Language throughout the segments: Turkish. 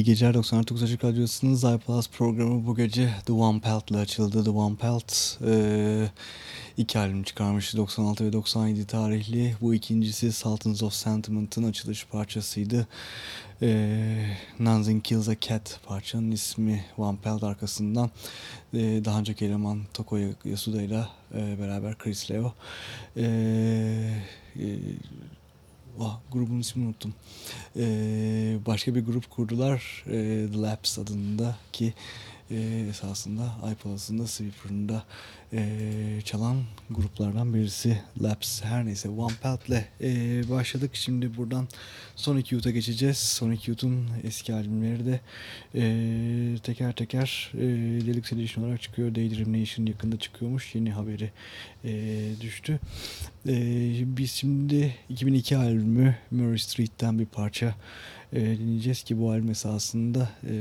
İyi geceler 99 Açık Radyosu'nun Zayplus programı bu gece The One Pelt ile açıldı. The One Pelt e, iki albüm çıkarmıştı 96 ve 97 tarihli. Bu ikincisi Sultans of Sentiment'ın açılış parçasıydı. E, Nothing Kills a Cat parçanın ismi One Pelt arkasından e, daha önceki eleman Toko Yasuda ile beraber Chris Leo. E, e, oh, grubun ismini unuttum. Ee, başka bir grup kurdular. Ee, The Labs adında ki e, esasında iPalas'ın da Sweeper'ın e, çalan gruplardan birisi Labs. Her neyse One Pelt'le e, başladık. Şimdi buradan Sonic Youth'a geçeceğiz. Sonic Youth'un eski albümleri de e, teker teker e, Deluxe Edition olarak çıkıyor. Daydream Nation yakında çıkıyormuş. Yeni haberi e, düştü. E, biz şimdi 2002 albümü Murray Street'ten bir parça e, dinleyeceğiz ki bu albüm esasında e,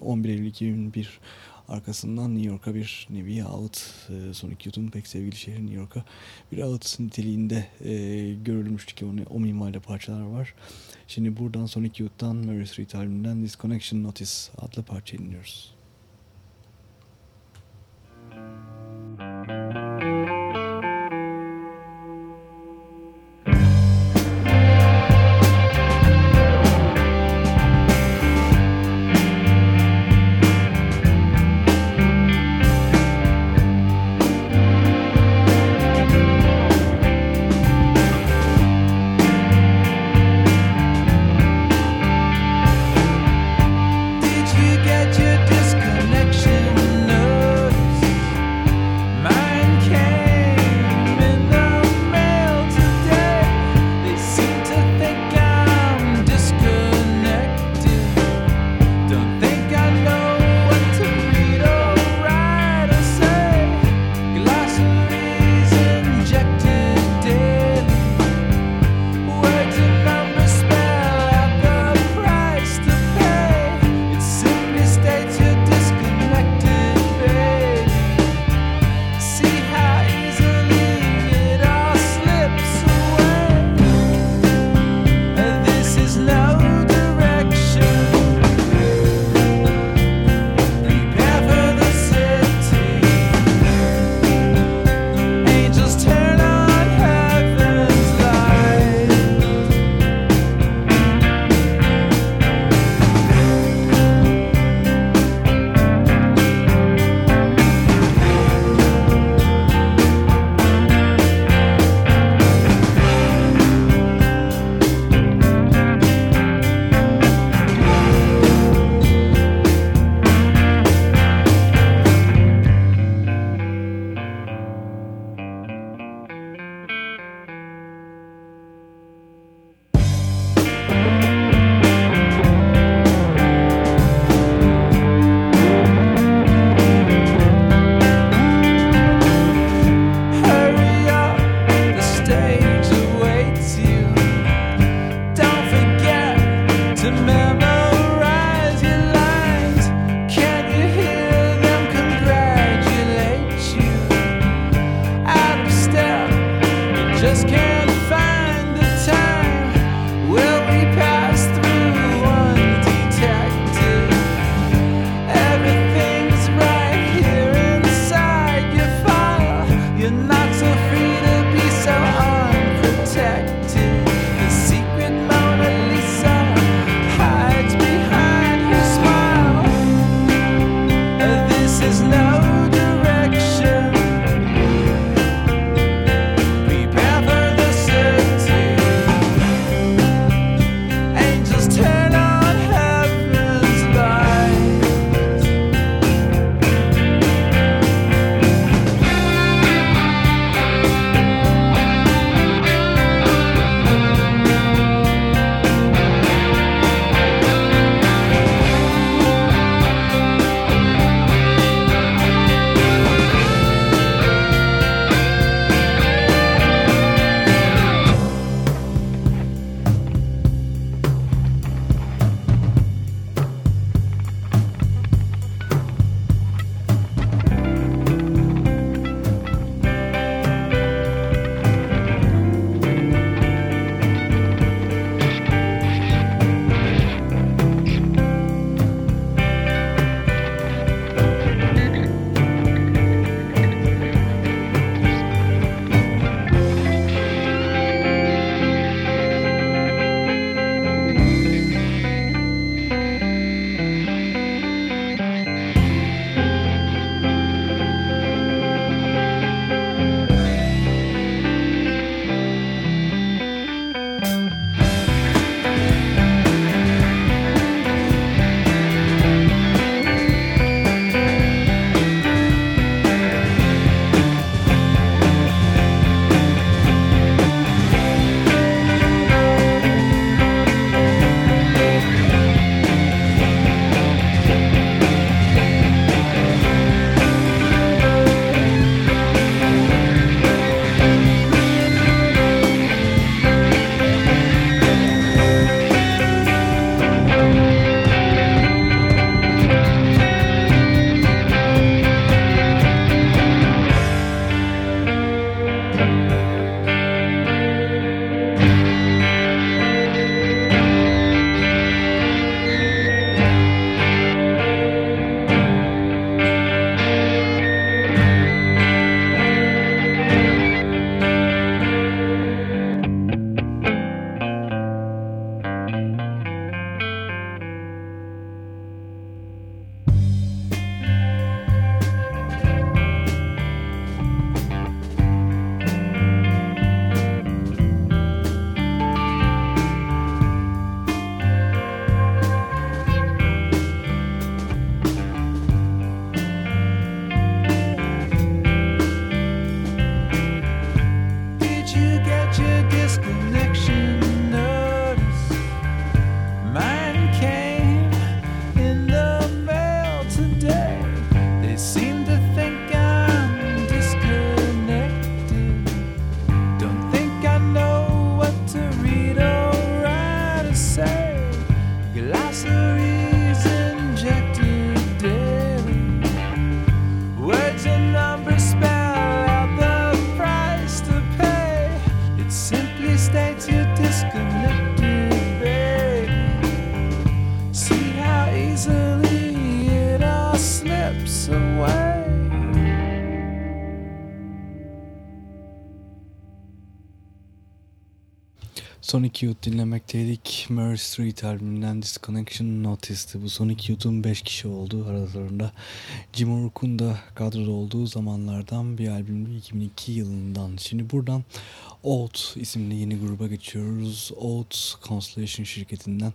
11 Eylül 2001 arkasından New York'a bir nevi out e, Sonic Youth'un pek sevgili şehri New York'a bir out niteliğinde e, görülmüştü ki onu, o minvalde parçalar var. Şimdi buradan Sonic Youth'tan Murray Street albümünden Disconnection Notice adlı parça dinliyoruz. Dinlemekteydik. Murray Street albümünden Disconnection Notice'di. Bu Sonic Youth'un 5 kişi olduğu aralarında Jim O'Rourke'un da kadroda olduğu zamanlardan bir albümdü 2002 yılından. Şimdi buradan Oat isimli yeni gruba geçiyoruz. Oat Constellation şirketinden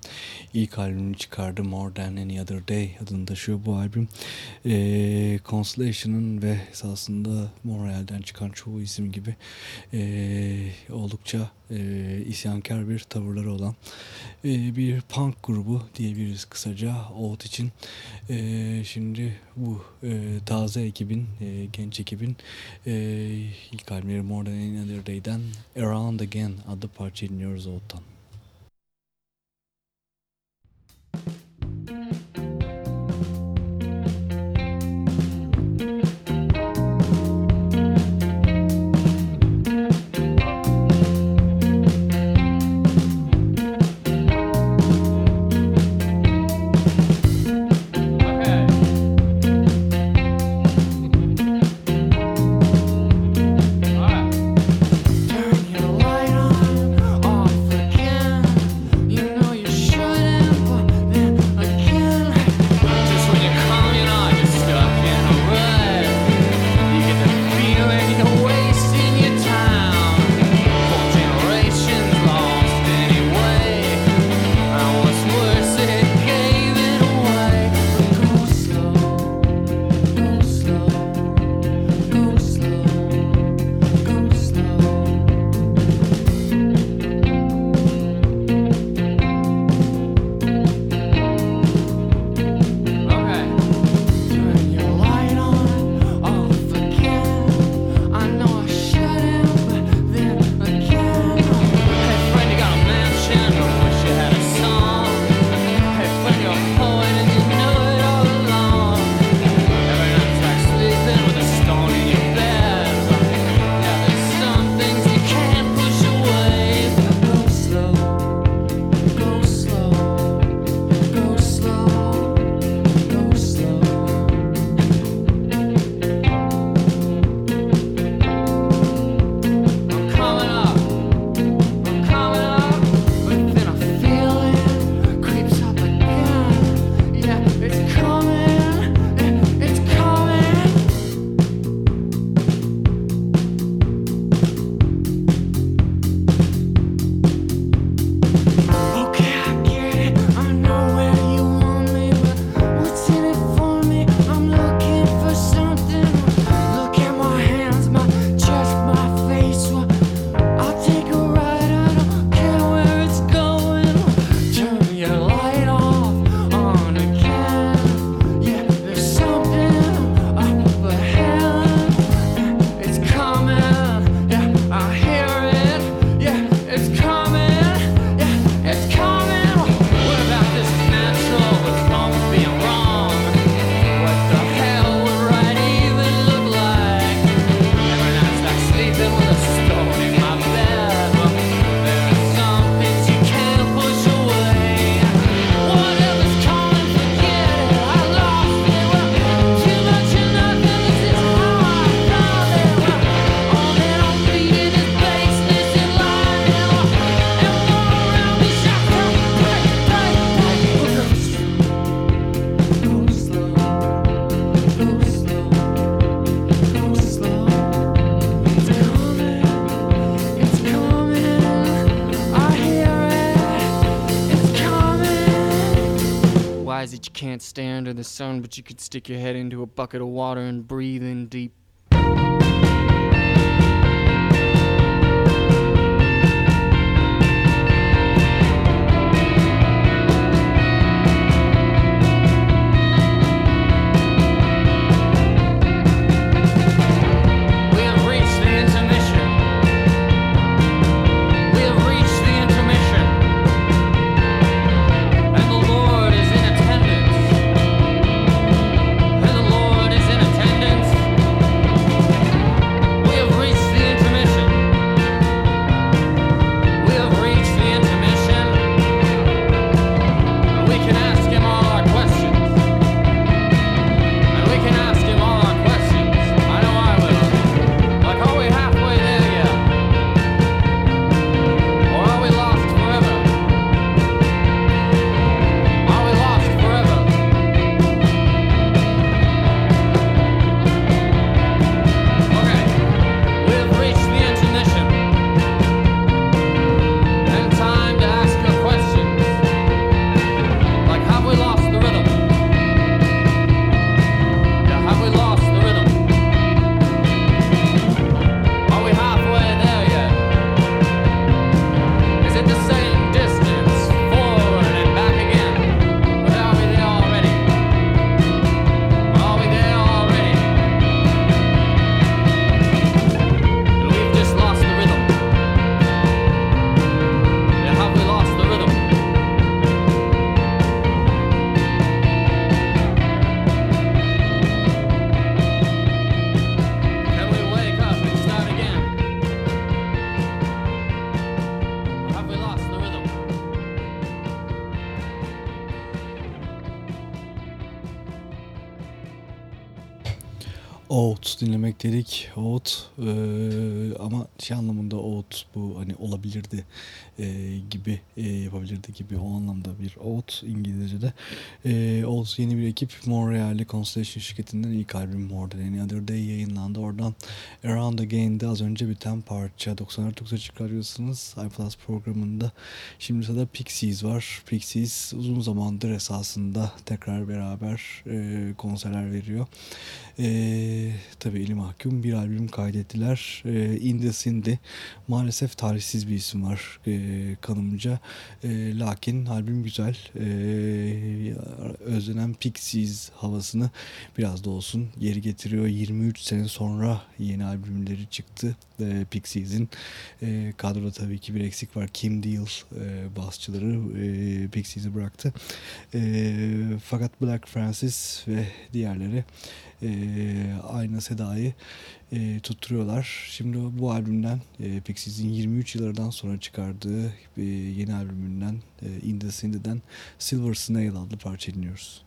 ilk albümünü çıkardı. More Than Any Other Day adını taşıyor bu albüm. Ee, Constellation'ın ve esasında Montreal'den çıkan çoğu isim gibi ee, oldukça e, isyankar bir tavırları olan e, bir punk grubu diyebiliriz kısaca Oat için. E, şimdi bu e, taze ekibin, e, genç ekibin e, ilk albümleri More Than Any Other Day'den Around Again adlı parça dinliyoruz Oat'tan. The sun, but you could stick your head into a bucket of water and breathe in deep. Oat dinlemek dedik. Oat e, ama şey anlamında Oat bu hani olabilirdi e, gibi e, yapabilirdi gibi o anlamda bir Oat İngilizce'de. E, Oat yeni bir ekip Montreal'li Constellation şirketinden ilk albüm More Than Any Other Day yayınlandı. Oradan Around Again'de az önce biten parça 94.9 Açık Radyosu'nuz iPlus programında. Şimdi sırada Pixies var. Pixies uzun zamandır esasında tekrar beraber e, konserler veriyor. E, tabii eli mahkum bir albüm kaydettiler. E, In The Cindy. Maalesef tarihsiz bir isim var e, kanımca. E, lakin albüm güzel. E, özlenen Pixies havasını biraz da olsun geri getiriyor. 23 sene sonra yeni albümleri çıktı. E, Pixies'in e, kadroda tabii ki bir eksik var. Kim Deal e, basçıları e, Pixies'i bıraktı. E, fakat Black Francis ve diğerleri e, aynı sedayı e, tutturuyorlar. Şimdi bu albümden e, Pixies'in 23 yıllardan sonra çıkardığı e, yeni albümünden e, In The Cindy'den Silver Snail adlı parça dinliyoruz.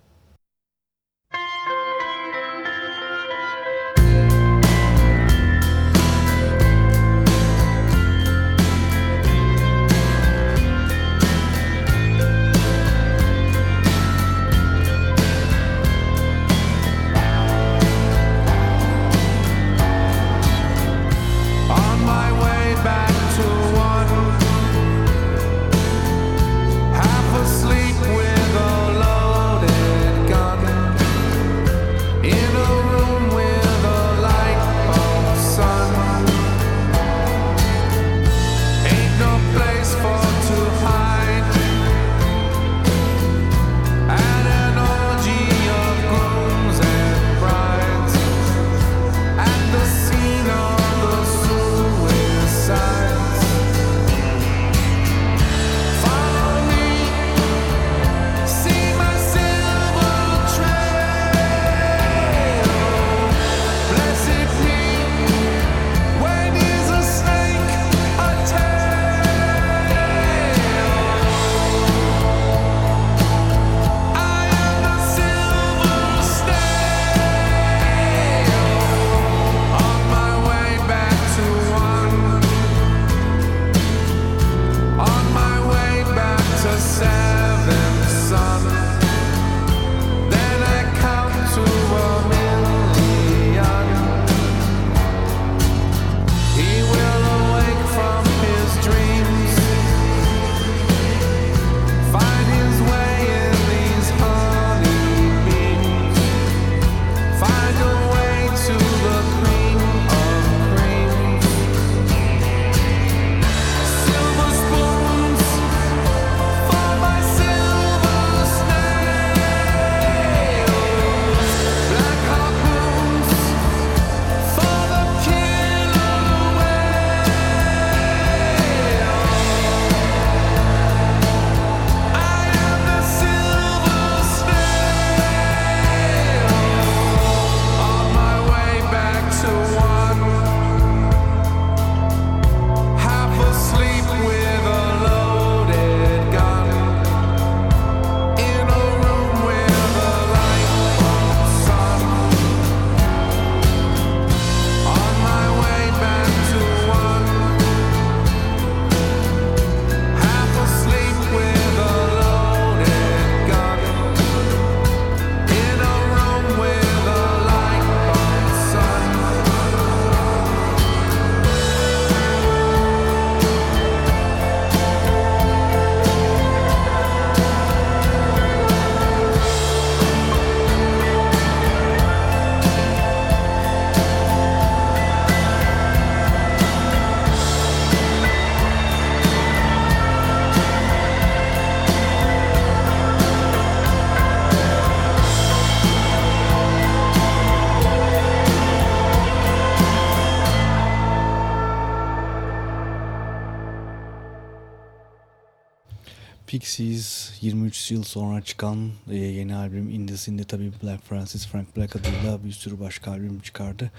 Pixies 23 yıl sonra çıkan e, yeni albüm In The Scene tabii Black Francis Frank Black adıyla bir sürü başka albüm çıkardı.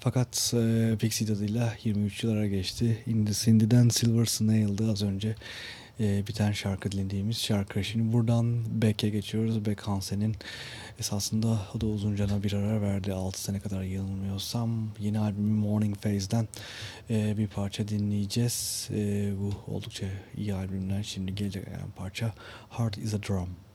Fakat e, Pixies adıyla 23 yıllara geçti. In The City'den Silver Snail'dı az önce e, biten şarkı dinlediğimiz şarkı. Şimdi buradan Beck'e geçiyoruz. Beck Hansen'in esasında o da uzuncana bir ara verdi. 6 sene kadar yanılmıyorsam yeni albümü Morning Phase'den e, bir parça dinleyeceğiz. E, bu oldukça iyi albümden şimdi gelecek yani parça Heart is a Drum.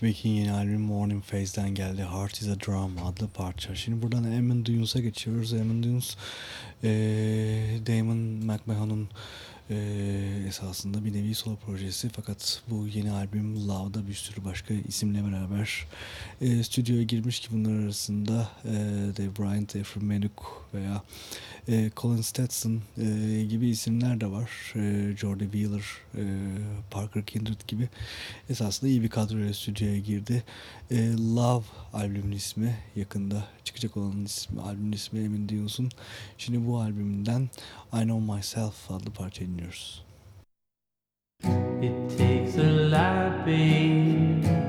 Smith'in yeni albümü Morning Phase'den geldi. Heart is a Drum adlı parça. Şimdi buradan Emin Dunes'a geçiyoruz. Emin Dunes, ee, Damon McMahon'un ee, esasında bir nevi solo projesi fakat bu yeni albüm Love'da bir sürü başka isimle beraber e, stüdyoya girmiş ki bunlar arasında e, Dave Bryant, Efrem Menuk veya e, Colin Stetson e, gibi isimler de var. E, Jordi Wheeler, e, Parker Kindred gibi esasında iyi bir kadroyla stüdyoya girdi. E, Love albümün ismi yakında çıkacak olan ismi, albümün ismi emin değilsin. Şimdi bu albümden I Know Myself adlı parça dinliyoruz. It takes a lot, babe.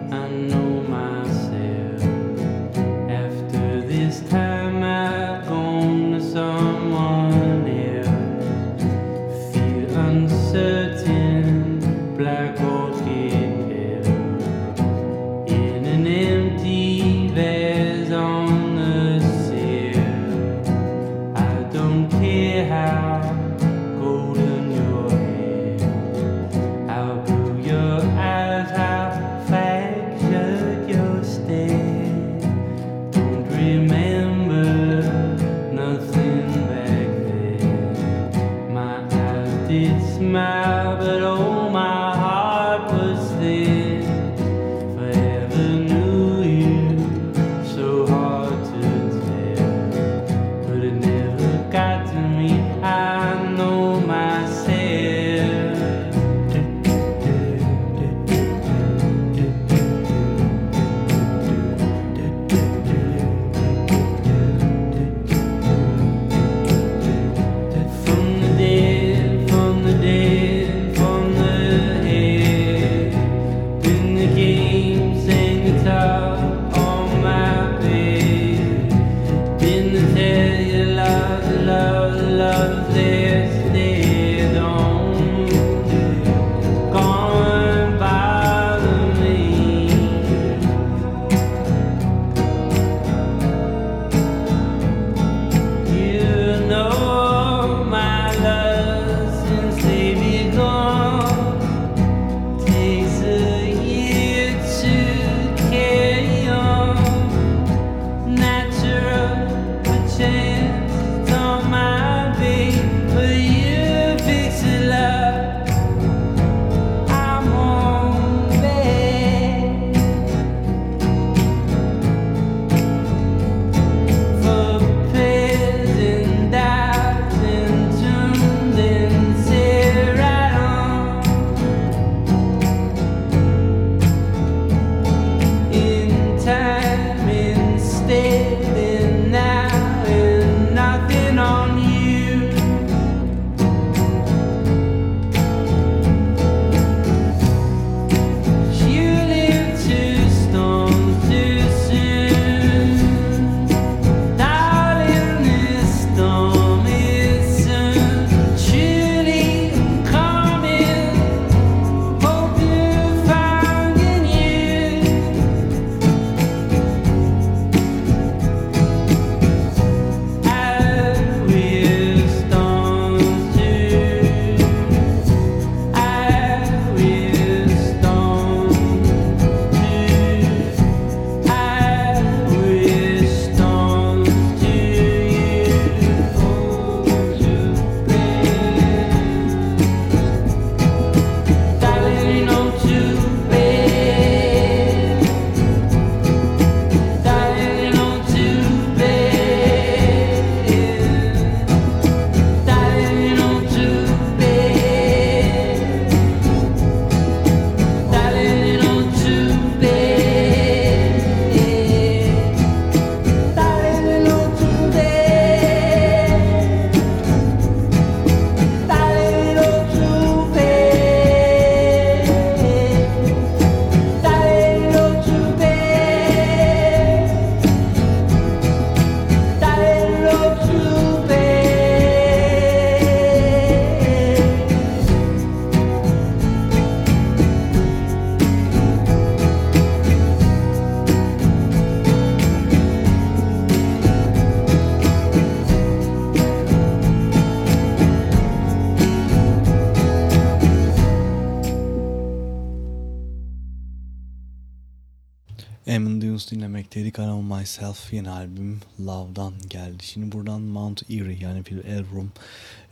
Myself yeni albüm Love'dan geldi. Şimdi buradan Mount Erie yani Phil Elverum,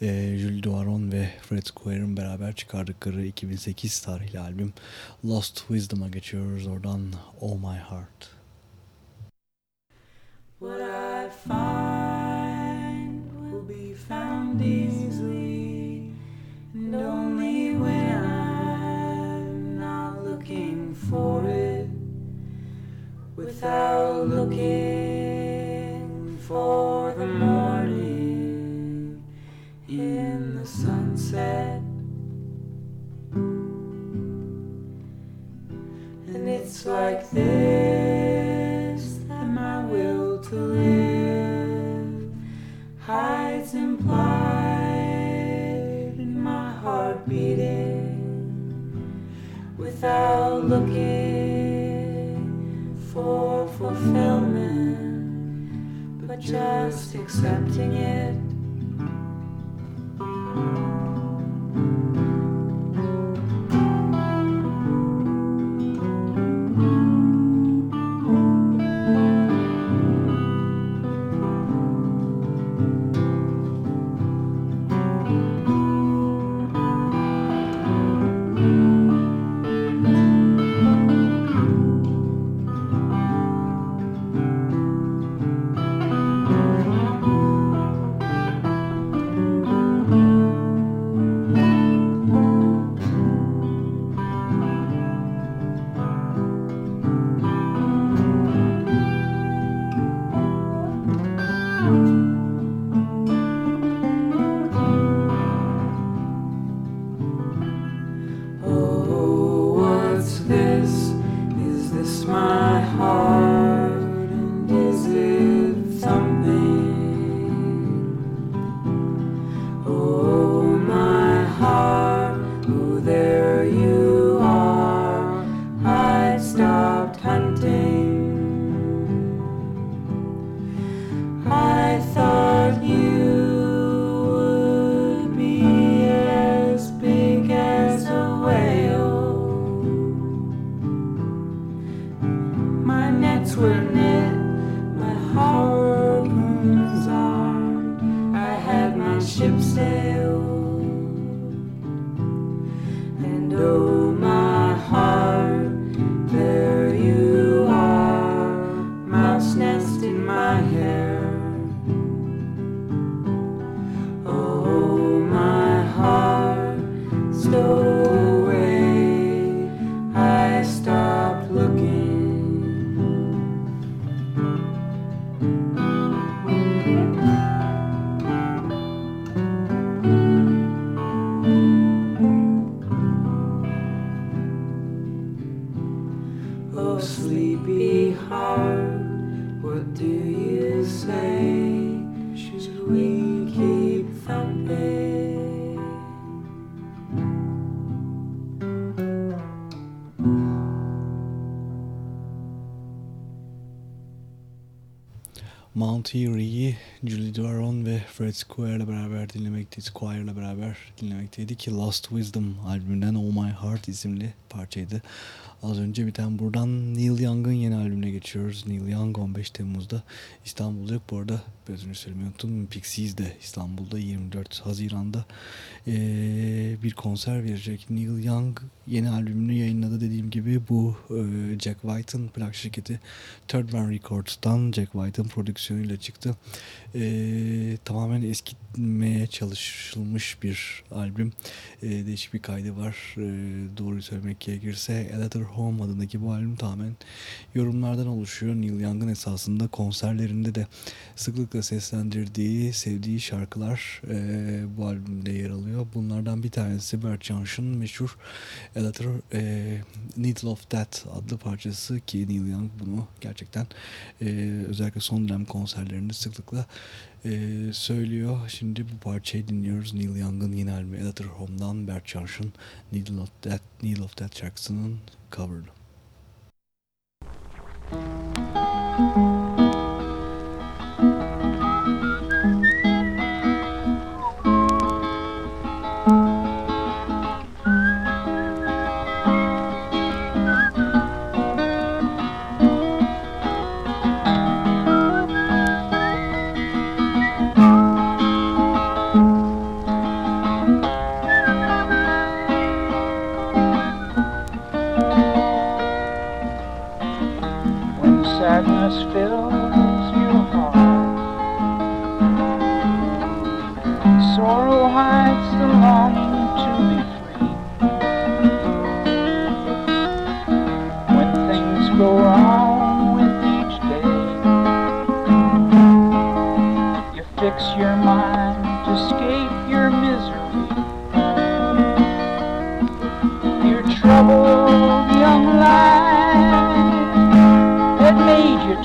e, Jules Duaron ve Fred Square'ın beraber çıkardıkları 2008 tarihli albüm Lost Wisdom'a geçiyoruz. Oradan Oh My Heart. What I find will be found easily, and only when I'm not looking for it, without looking for accepting it. Square'la beraber dinlemekteydik. Squire'la beraber dinlemekteydik ki Lost Wisdom albümünden Oh My Heart isimli parçaydı. Az önce biten buradan Neil Young'ın yeni albümüne geçiyoruz. Neil Young 15 Temmuz'da İstanbul'da. Bu arada biraz önce söylemeyi unuttum. Pixies de İstanbul'da 24 Haziran'da eee, bir konser verecek. Neil Young yeni albümünü yayınladı dediğim gibi bu eee, Jack White'ın plak şirketi Third Man Records'tan Jack White'ın prodüksiyonuyla çıktı. Eee, tamamen eskitmeye çalışılmış bir albüm. Eee, değişik bir kaydı var. Eee, doğruyu söylemek gerekirse A Letter Home adındaki bu albüm tamamen yorumlardan oluşuyor. Neil Young'ın esasında konserlerinde de sıklıkla seslendirdiği, sevdiği şarkılar eee, bu albümde yer alıyor. Bunlardan bir tanesi Bert Jansch'ın meşhur A Letter eee, Needle of Death adlı parçası ki Neil Young bunu gerçekten eee, özellikle son dönem konserlerinde sıklıkla eee, söylüyor. Şimdi bu parçayı dinliyoruz. Neil Young'ın yeni albümü A Letter Home'dan Bert Jansch'ın Needle of Death, Needle of Death şarkısının cover'ı.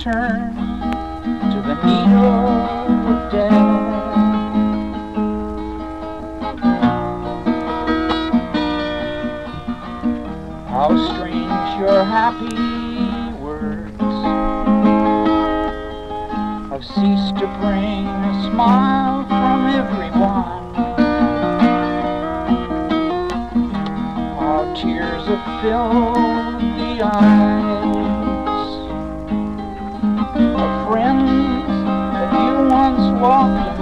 To the needle of death. How strange your happy words have ceased to bring a smile from everyone. How tears have filled the eyes you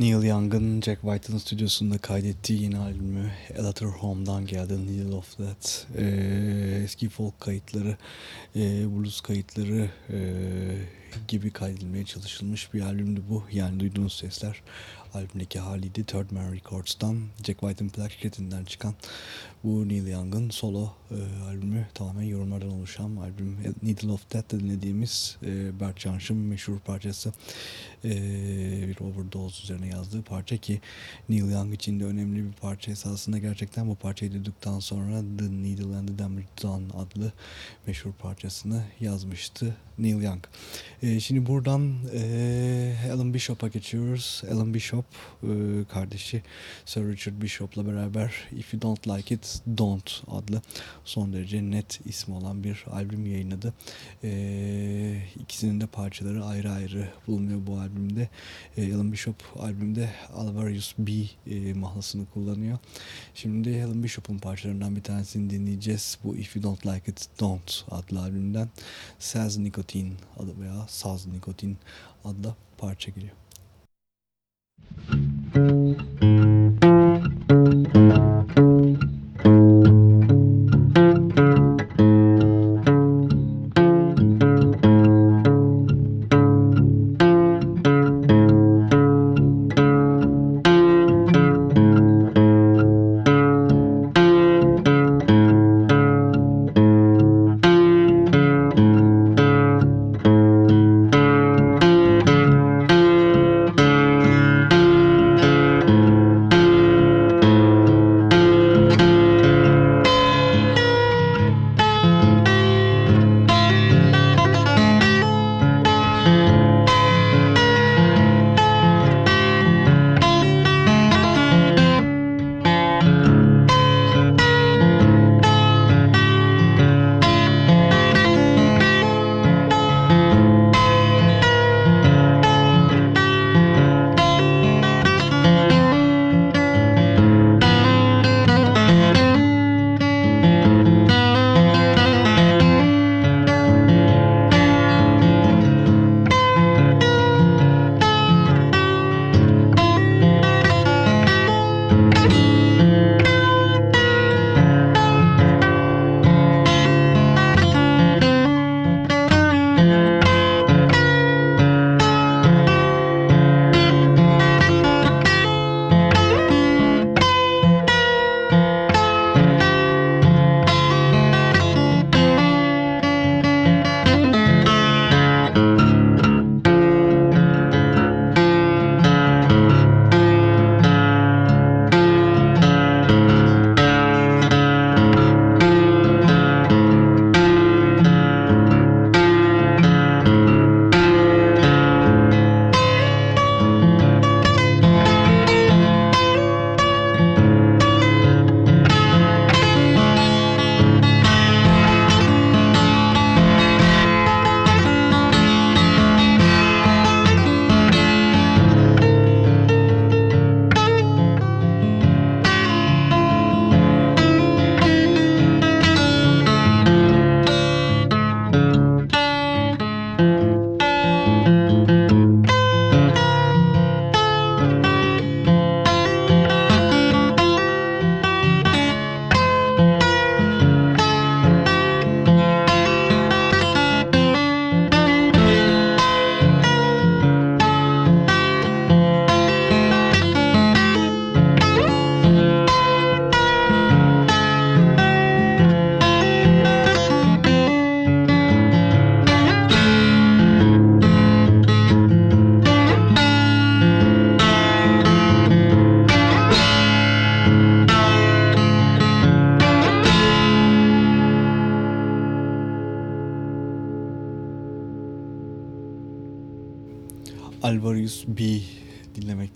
Neil Young'ın Jack White'ın stüdyosunda kaydettiği yeni albümü Letter Home'dan geldi Needle of Death. Ee, eski folk kayıtları, e, blues kayıtları e, gibi kaydedilmeye çalışılmış bir albümdü bu. Yani duyduğunuz sesler albümdeki haliydi. Third Man Records'tan Jack White'ın plak şirketinden çıkan bu Neil Young'ın solo e, albümü tamamen yorumlardan oluşan albüm. Needle of Death'te dinlediğimiz e, Bert Jansch'ın meşhur parçası e, bir overdose üzerine yazdığı parça ki Neil Young için de önemli bir parça esasında gerçekten bu parçayı duyduktan sonra The Needle and the Damned Dawn adlı meşhur parçasını yazmıştı Neil Young. E, şimdi buradan e, Alan Bishop Bishop'a geçiyoruz. Alan Bishop e, kardeşi Sir Richard Bishop'la beraber If You Don't Like It Don't adlı son derece net ismi olan bir albüm yayınladı. E, ikisinin de parçaları ayrı ayrı bulunuyor bu albümde. E, Alan Bishop albümde Alvarius B e, mahlasını kullanıyor. Şimdi Alan Bishop'un parçalarından bir tanesini dinleyeceğiz. Bu If You Don't Like It Don't adlı albümden Saz Nikotin adı veya Saz Nikotin adlı parça. Alvarius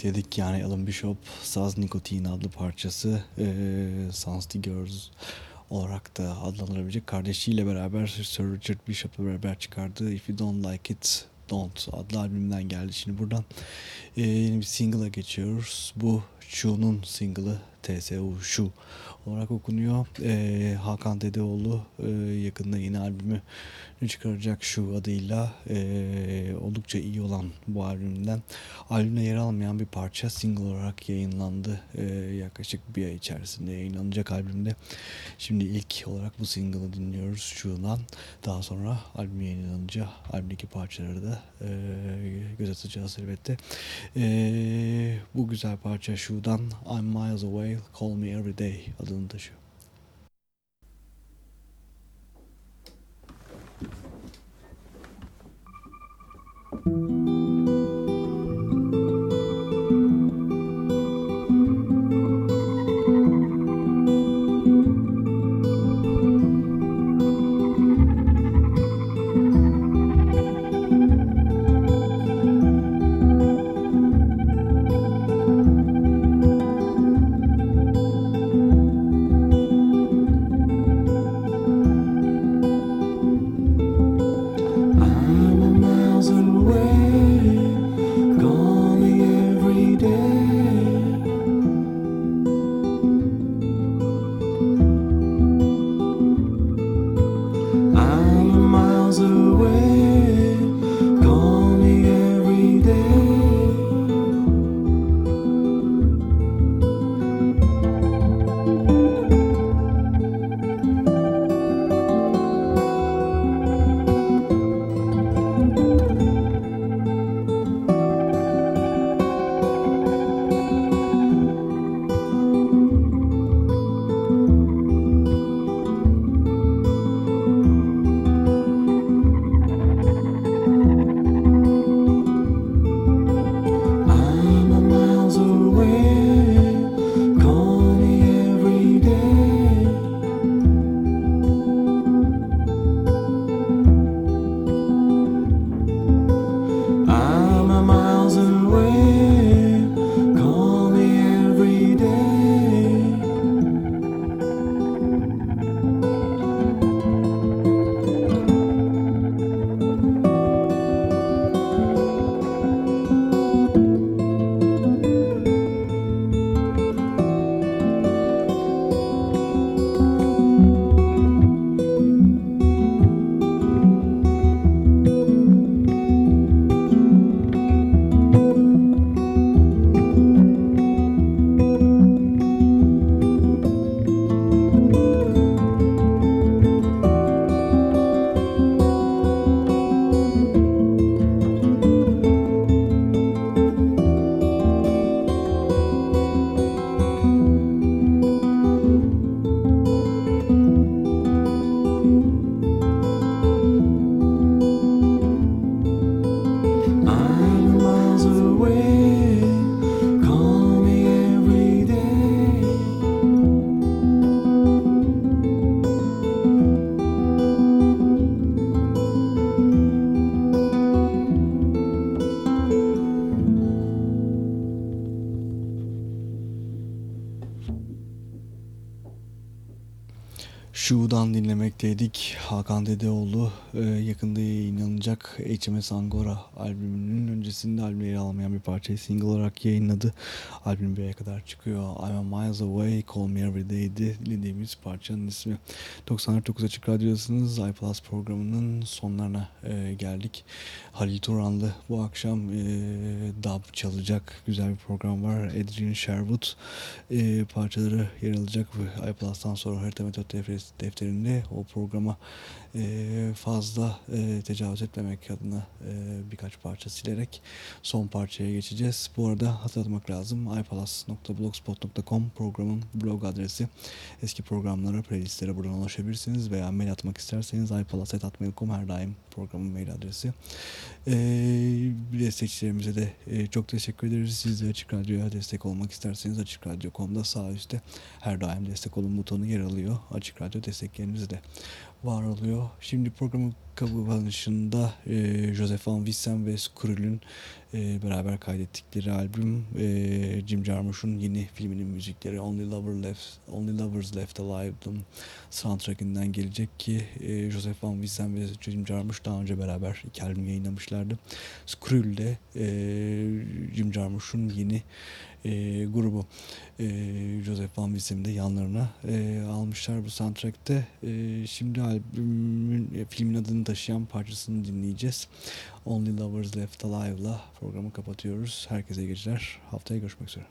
dinlemekteydik. Yani Alan Bishop Saz Nikotin adlı parçası e, Sans Girls olarak da adlandırılabilecek kardeşiyle beraber Sir Richard Bishop'la beraber çıkardığı If You Don't Like It Don't adlı albümden geldi. Şimdi buradan e, yeni bir single'a geçiyoruz. Bu Şu'nun single'ı TSU Şu olarak okunuyor. E, Hakan Dedeoğlu e, yakında yeni albümü çıkaracak şu adıyla e, oldukça iyi olan bu albümden. Albümde yer almayan bir parça single olarak yayınlandı. E, yaklaşık bir ay içerisinde yayınlanacak albümde. Şimdi ilk olarak bu single'ı dinliyoruz şundan daha sonra albüm yayınlanınca albümdeki parçaları da e, göz atacağız elbette. E, bu güzel parça şudan I'm Miles Away Call Me Every Day adını taşıyor Şu'dan dinlemekteydik. Hakan Dedeoğlu e, yakında yayınlanacak HMS Angora albümünün öncesinde albümde yer almayan bir parçayı single olarak yayınladı. Albüm bir kadar çıkıyor. I'm a Miles Away, Call Me Every Day'di dinlediğimiz parçanın ismi. 94.9 Açık Radyo'dasınız. iPlus programının sonlarına e, geldik. Halil Turanlı bu akşam e, dub çalacak güzel bir program var. Adrian Sherwood e, parçaları yer alacak iPlus'tan sonra harita metot defterinde o programa e, fazla e, tecavüz etmemek adına e, birkaç parça silerek son parçaya geçeceğiz. Bu arada hatırlatmak lazım iPlus.blogspot.com programın blog adresi. Eski programlara, playlistlere buradan ulaşabilirsiniz veya mail atmak isterseniz iPlus.mail.com her daim programın mail adresi. E, destekçilerimize de e, çok teşekkür ederiz. Siz de Açık Radyo'ya destek olmak isterseniz Açık Radyo.com'da sağ üstte her daim destek olun butonu yer alıyor. Açık Radyo destekleriniz de var oluyor. Şimdi programın kapanışında e, Joseph Van Vissen ve Skrul'ün e, beraber kaydettikleri albüm e, Jim Jarmusch'un yeni filminin müzikleri Only, Lover Left, Only Lovers Left Alive'ın soundtrackinden gelecek ki e, Joseph Van Vissen ve Jim Jarmusch daha önce beraber iki albüm yayınlamışlardı. Skrull de e, Jim Jarmusch'un yeni e, grubu e, Joseph Van Vissem'i de yanlarına e, almışlar bu soundtrack'te. E, şimdi albümün, e, filmin adını taşıyan parçasını dinleyeceğiz. Only Lovers Left Alive'la programı kapatıyoruz. Herkese geceler. Haftaya görüşmek üzere.